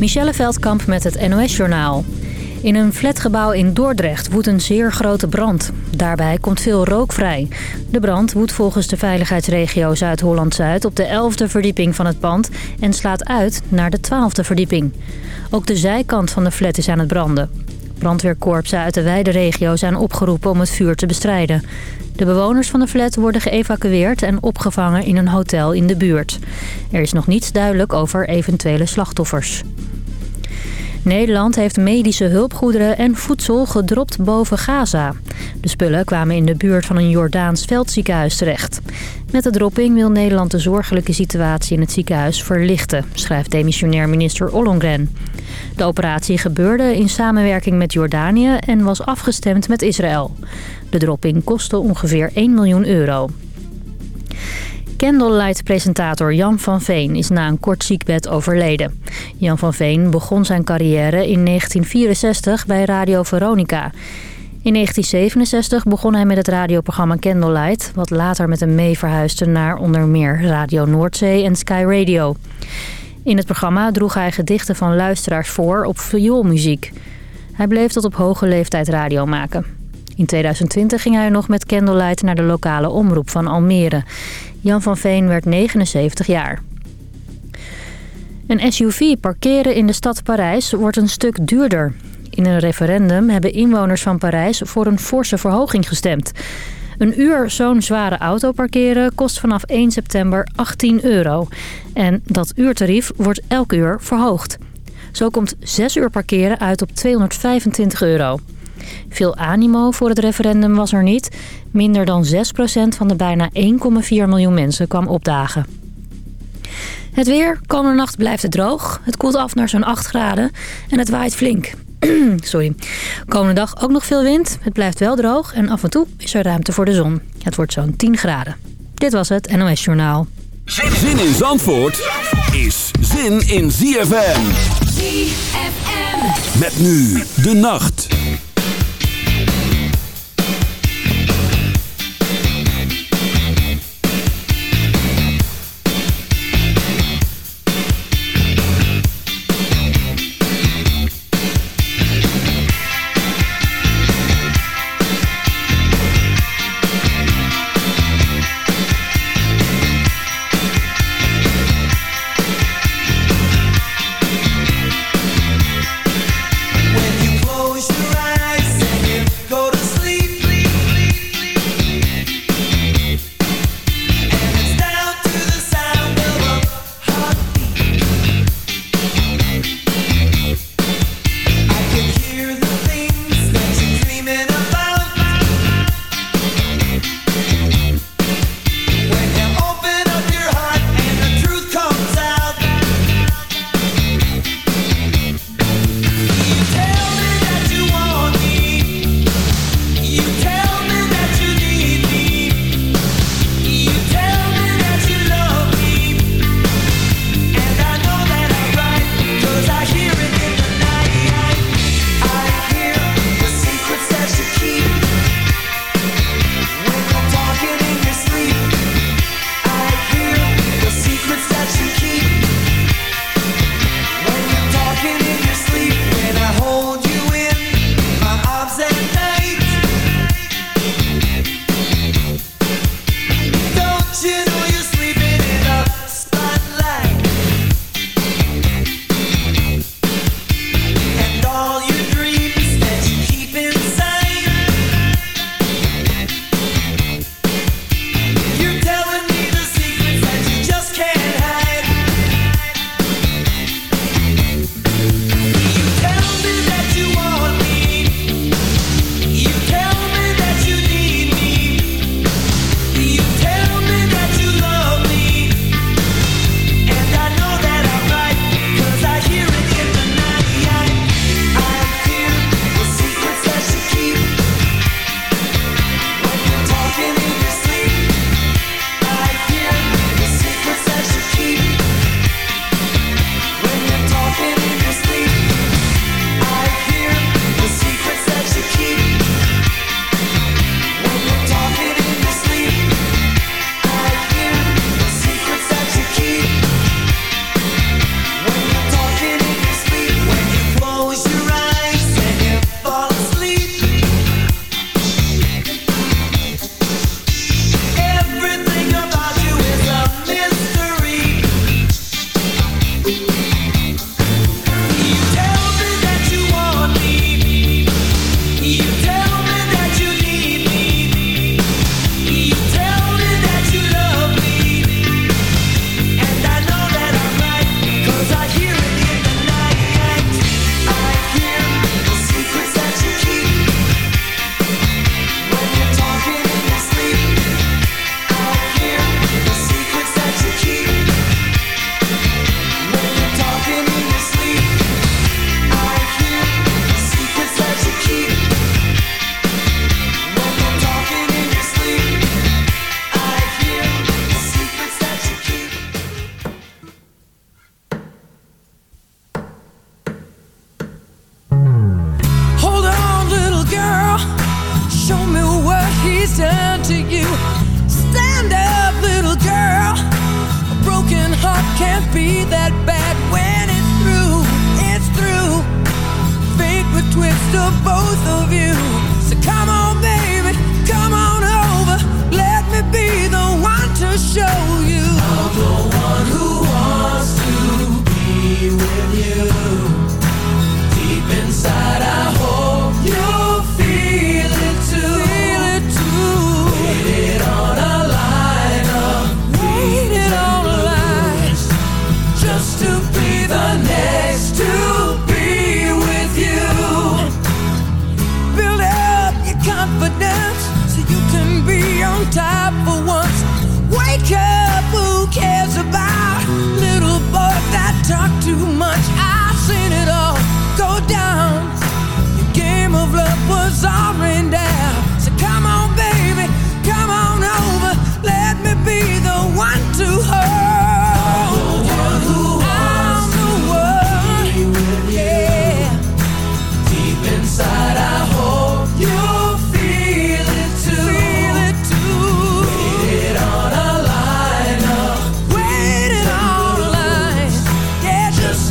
Michelle Veldkamp met het NOS-journaal. In een flatgebouw in Dordrecht woedt een zeer grote brand. Daarbij komt veel rook vrij. De brand woedt volgens de veiligheidsregio Zuid-Holland-Zuid... op de 11e verdieping van het pand en slaat uit naar de 12e verdieping. Ook de zijkant van de flat is aan het branden. Brandweerkorpsen uit de wijde regio zijn opgeroepen om het vuur te bestrijden. De bewoners van de flat worden geëvacueerd en opgevangen in een hotel in de buurt. Er is nog niets duidelijk over eventuele slachtoffers. Nederland heeft medische hulpgoederen en voedsel gedropt boven Gaza. De spullen kwamen in de buurt van een Jordaans veldziekenhuis terecht. Met de dropping wil Nederland de zorgelijke situatie in het ziekenhuis verlichten, schrijft demissionair minister Ollongren. De operatie gebeurde in samenwerking met Jordanië en was afgestemd met Israël. De dropping kostte ongeveer 1 miljoen euro. Candlelight-presentator Jan van Veen is na een kort ziekbed overleden. Jan van Veen begon zijn carrière in 1964 bij Radio Veronica. In 1967 begon hij met het radioprogramma Candlelight... wat later met hem mee verhuisde naar onder meer Radio Noordzee en Sky Radio. In het programma droeg hij gedichten van luisteraars voor op vioolmuziek. Hij bleef tot op hoge leeftijd radio maken. In 2020 ging hij nog met Candlelight naar de lokale omroep van Almere. Jan van Veen werd 79 jaar. Een SUV parkeren in de stad Parijs wordt een stuk duurder. In een referendum hebben inwoners van Parijs voor een forse verhoging gestemd. Een uur zo'n zware auto parkeren kost vanaf 1 september 18 euro. En dat uurtarief wordt elk uur verhoogd. Zo komt 6 uur parkeren uit op 225 euro. Veel animo voor het referendum was er niet. Minder dan 6% van de bijna 1,4 miljoen mensen kwam opdagen. Het weer. Komende nacht blijft het droog. Het koelt af naar zo'n 8 graden en het waait flink. Sorry. Komende dag ook nog veel wind. Het blijft wel droog en af en toe is er ruimte voor de zon. Het wordt zo'n 10 graden. Dit was het NOS Journaal. Zin in Zandvoort is zin in ZFM. ZFM. Met nu de nacht.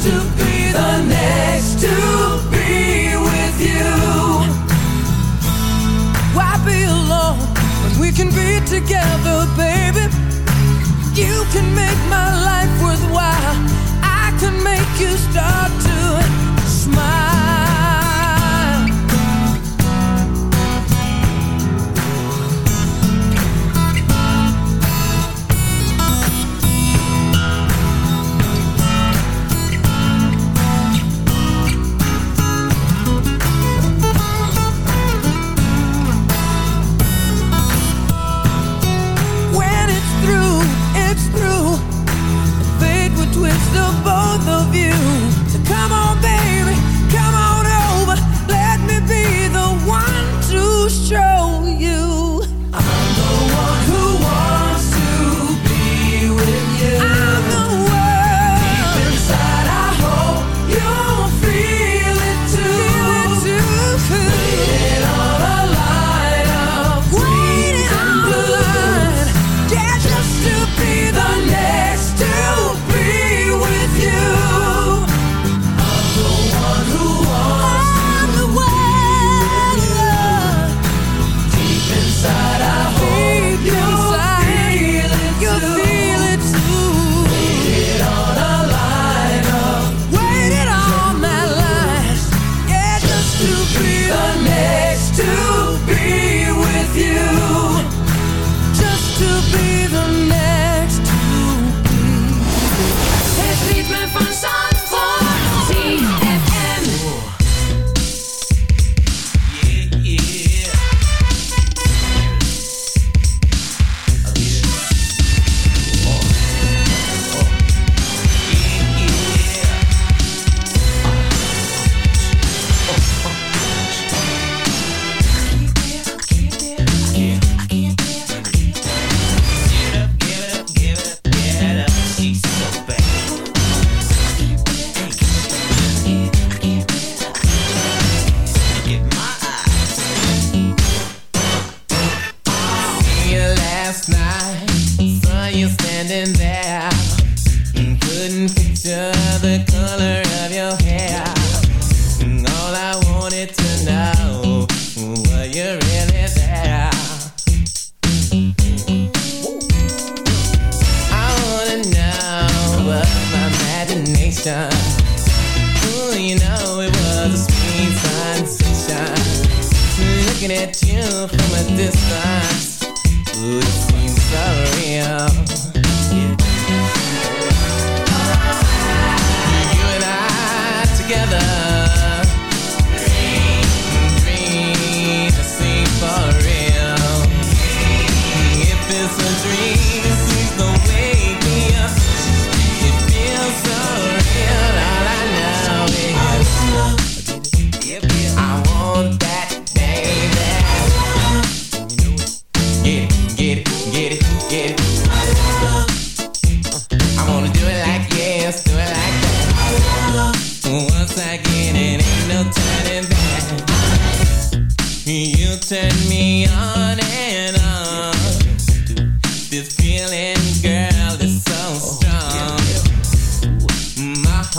To be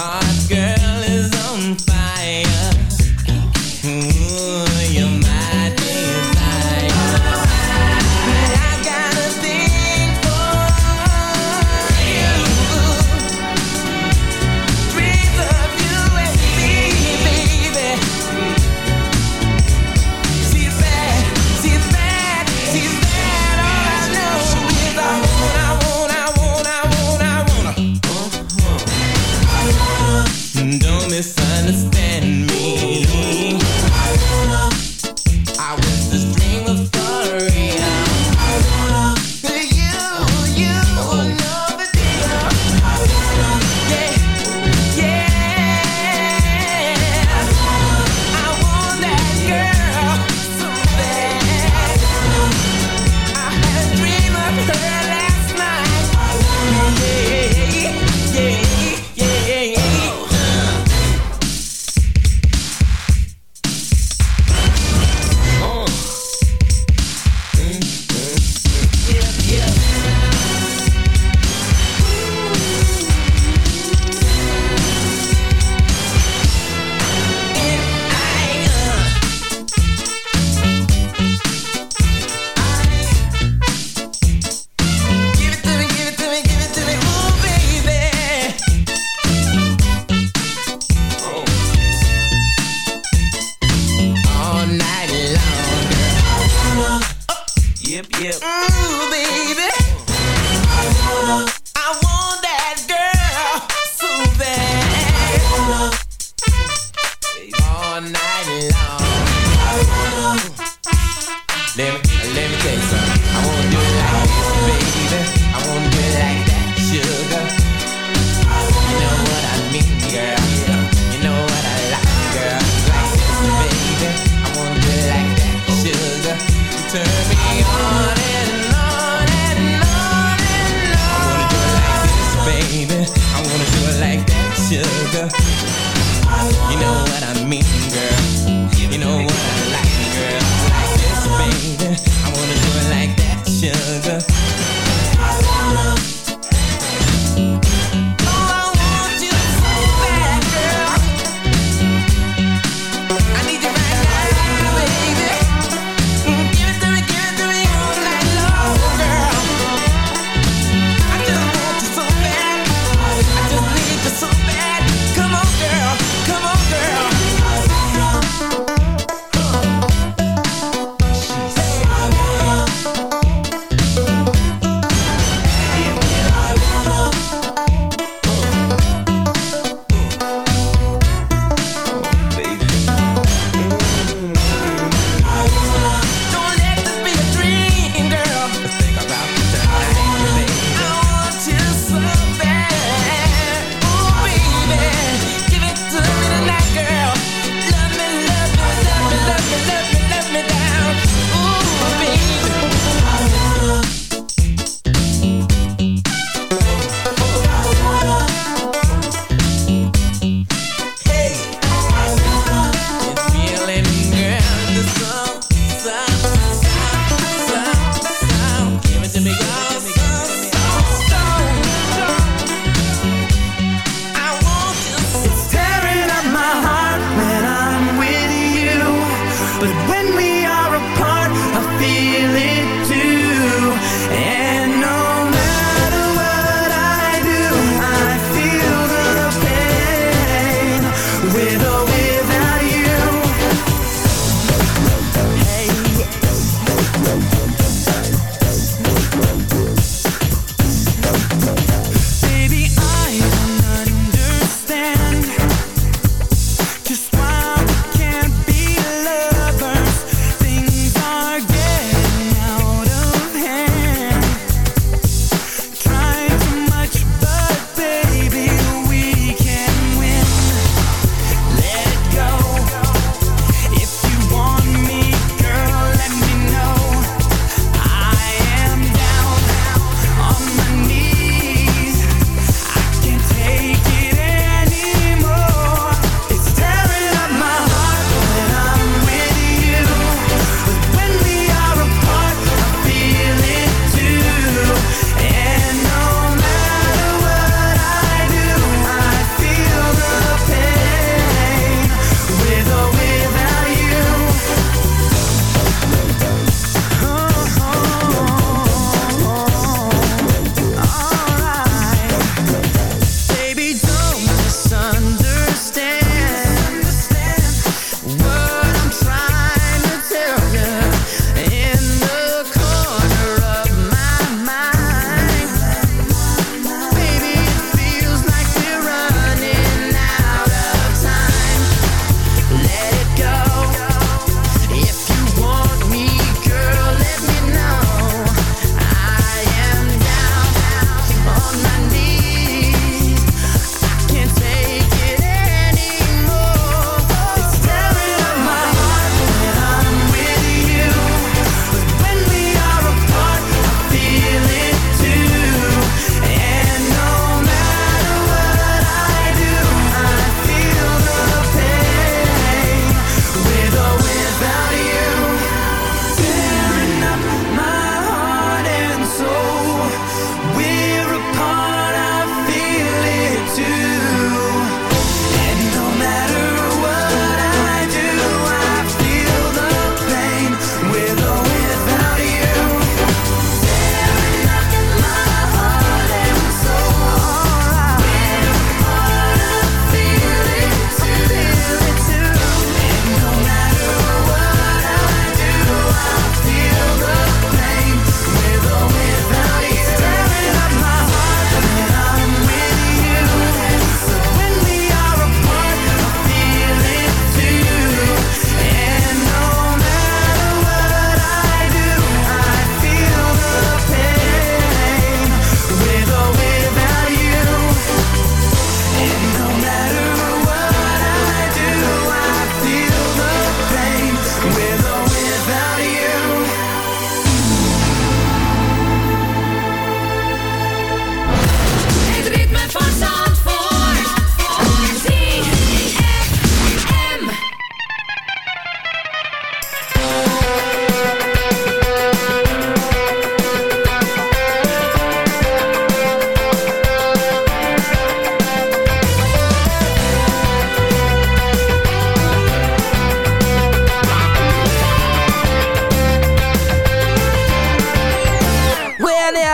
hot girl. I wanna do it like this, baby. I wanna do it like that, sugar. You know what I mean, girl. You know what I like, girl. Like this, baby. I wanna do it like that, sugar. Turn me on and on and on and on. I wanna do it like this, baby. I wanna do it like that, sugar. You know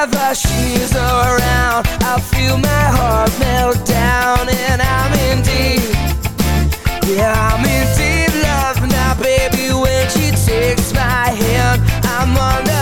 Whenever she's around, I feel my heart melt down, and I'm in deep. Yeah, I'm in deep love now, baby. When she takes my hand, I'm on the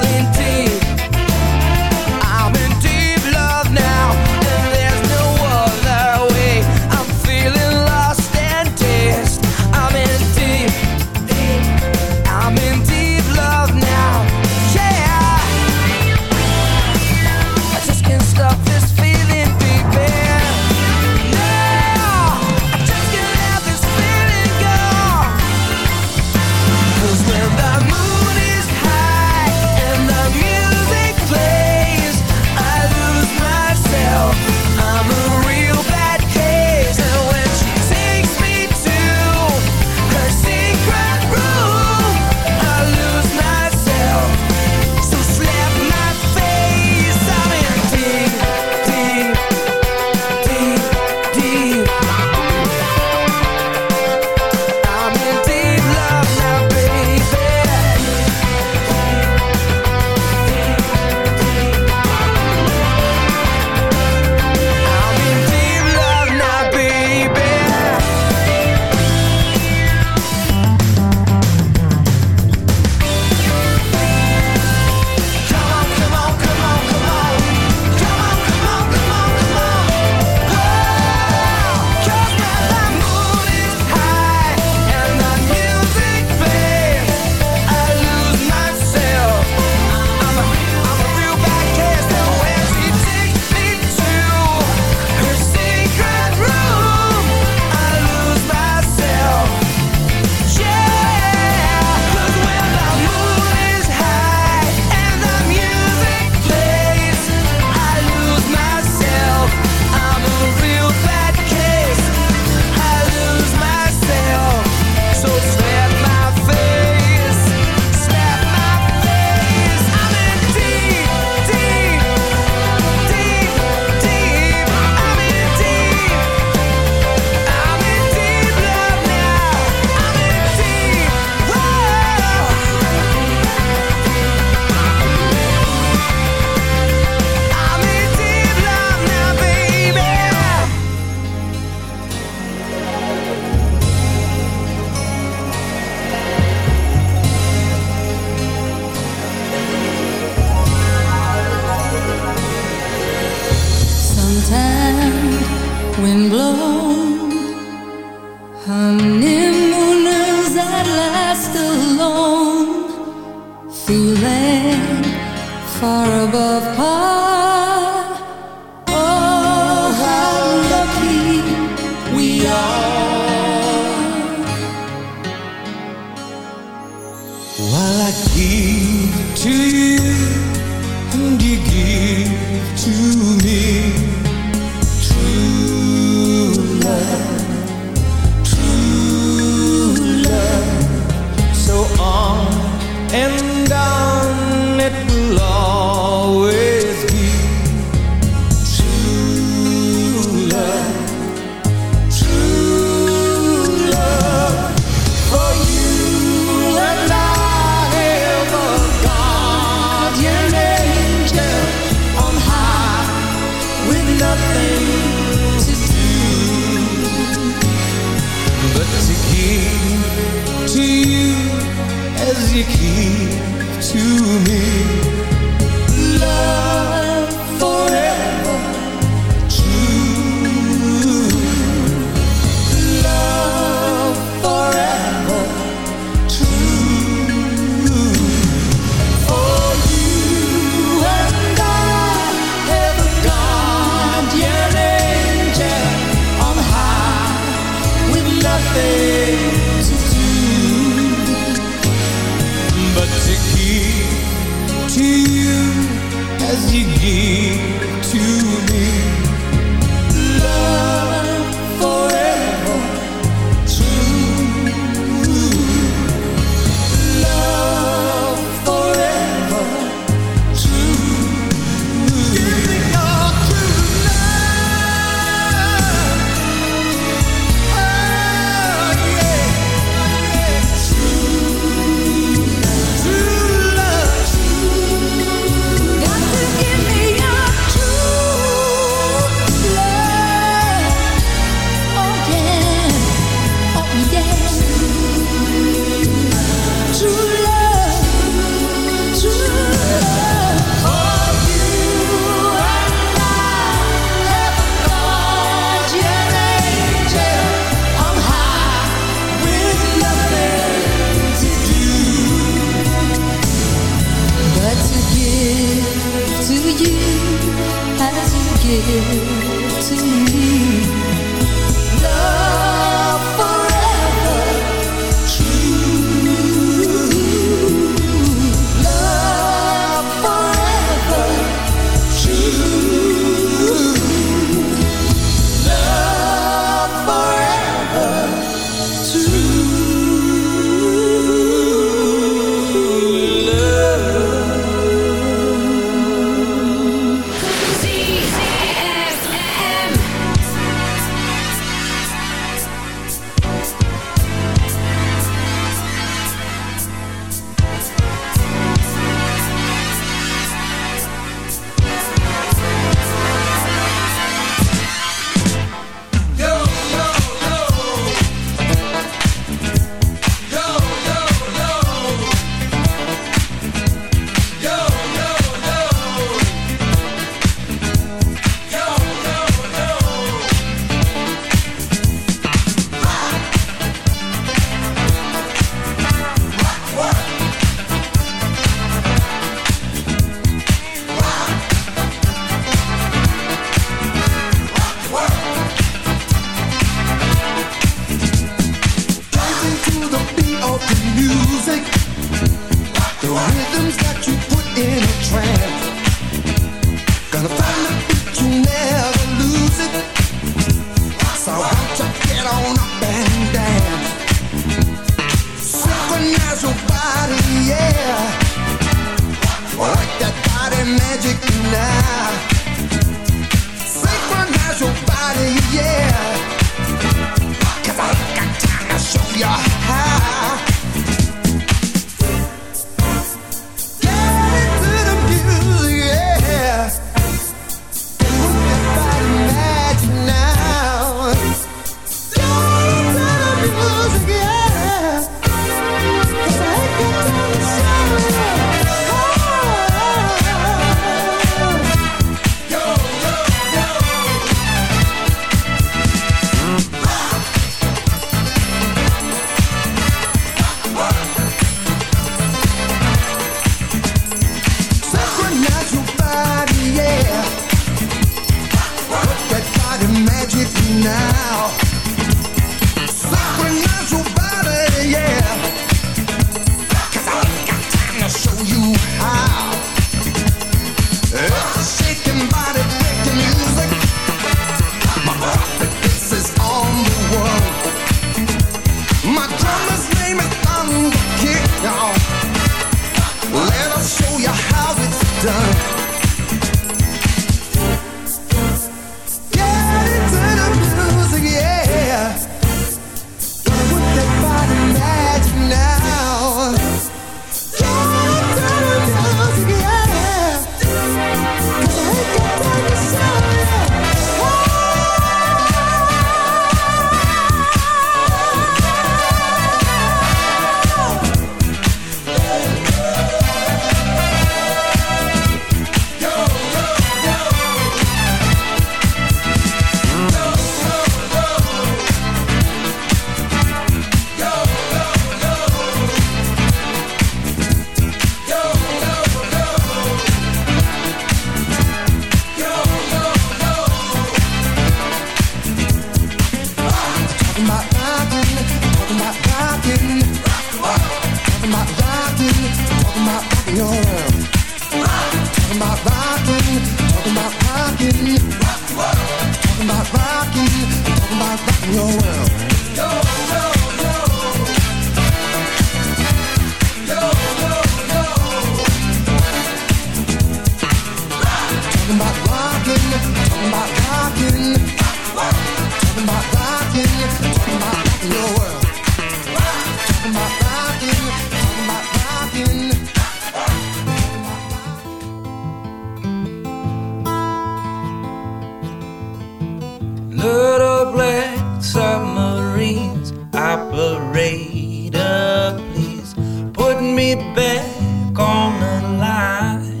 back on the line.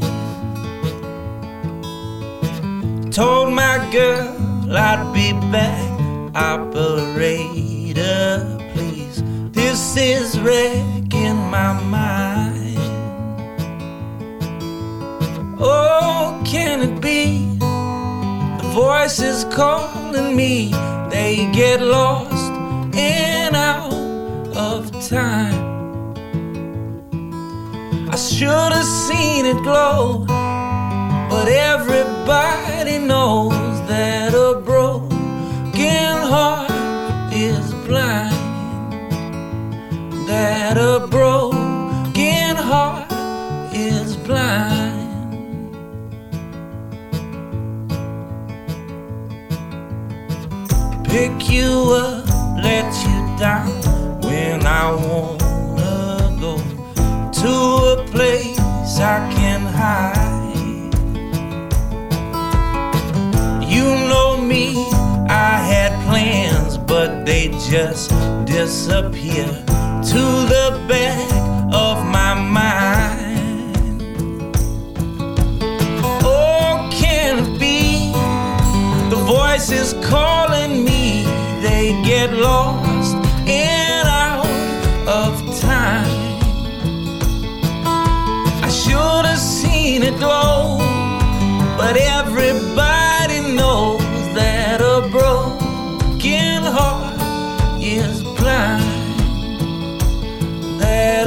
Told my girl I'd be back, operator, please. This is wrecking my mind. Oh, can it be? The voices calling me, they get lost and out of time. I should have seen it glow, but everybody knows that a broken heart is blind. That a broken heart is blind. pick you up, let you down when I go to a place I can hide. You know me, I had plans, but they just disappear to the back of my mind. Oh, can it be? The voices calling me, they get lost and out of time. Should have seen it glow, but everybody knows that a broken heart is blind. That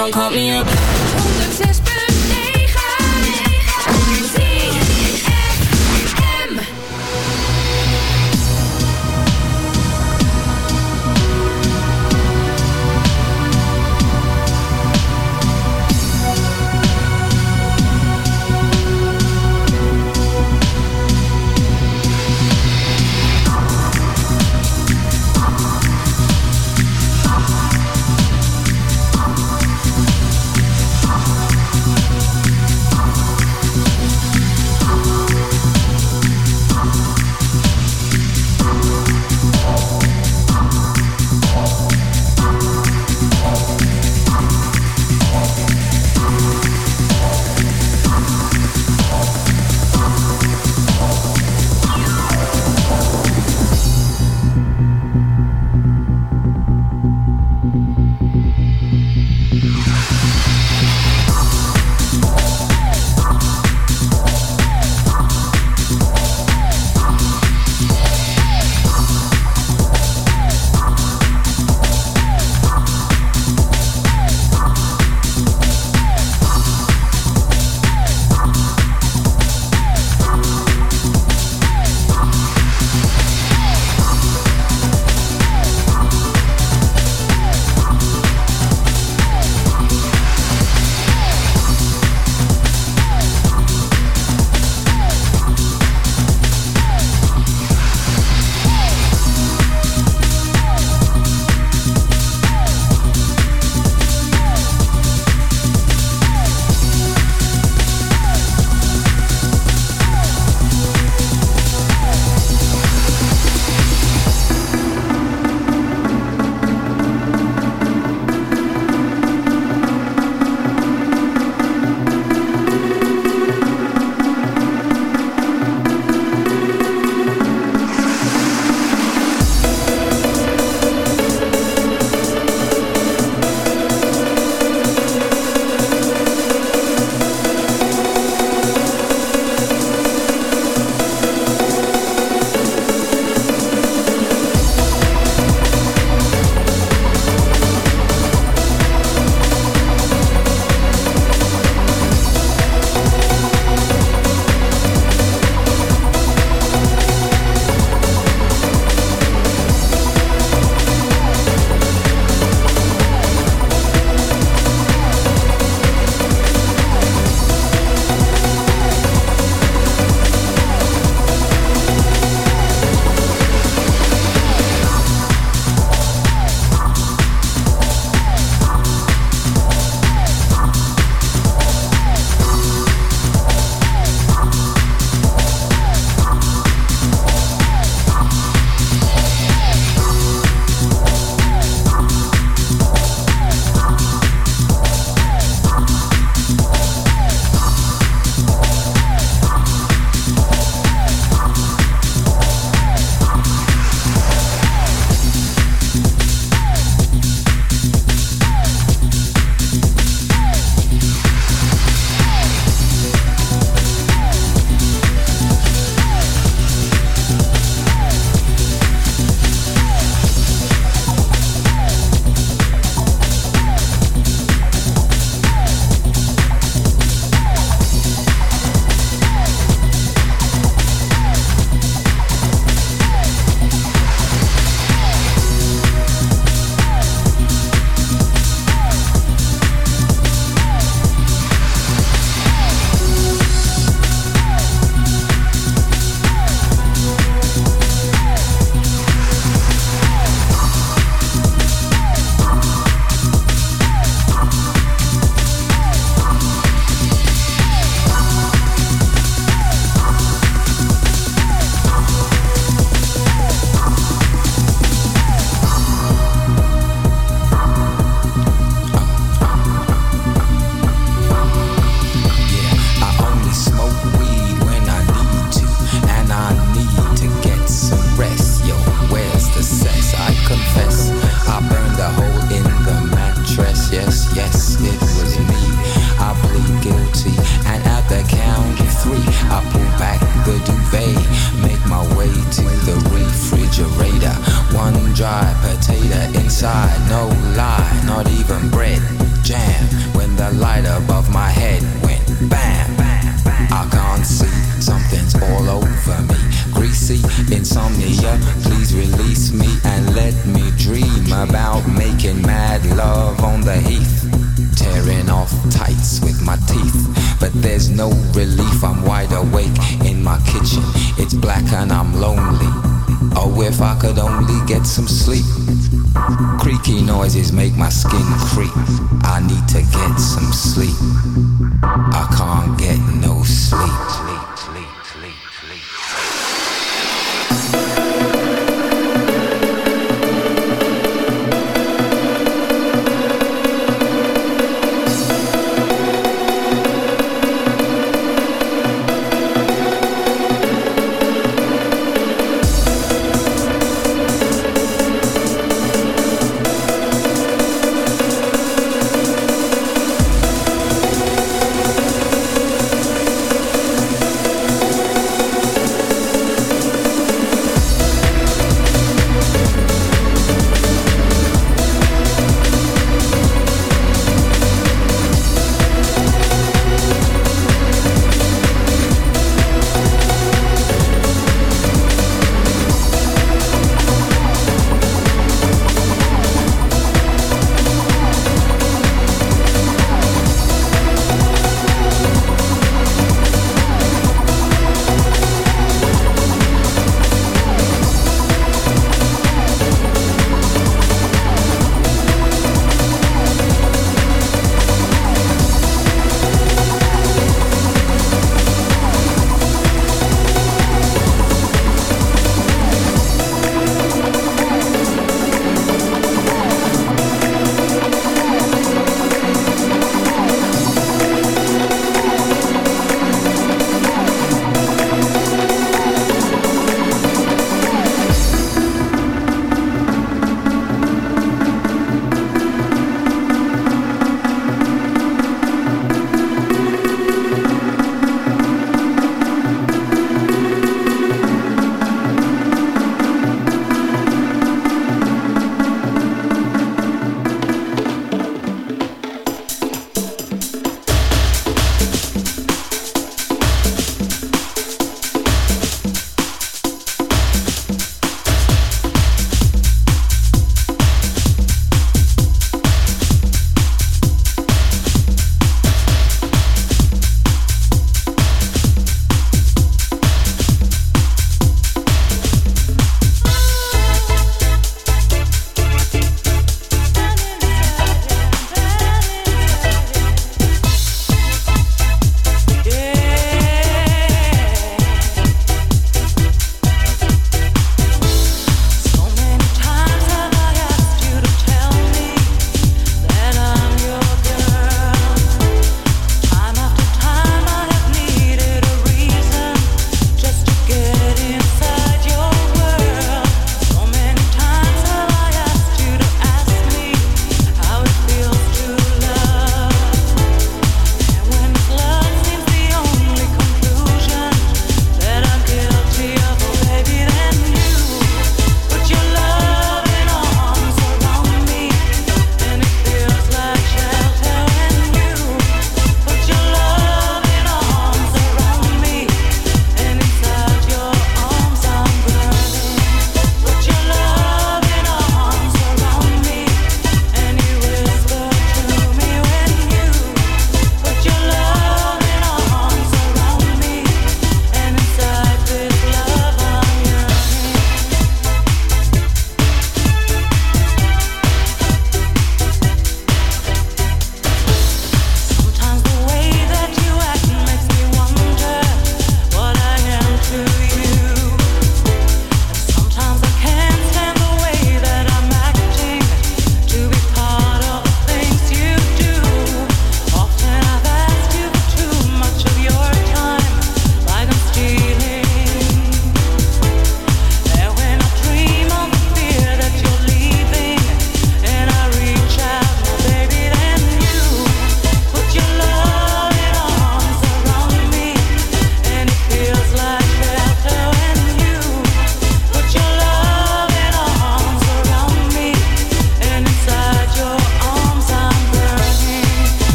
don't call me up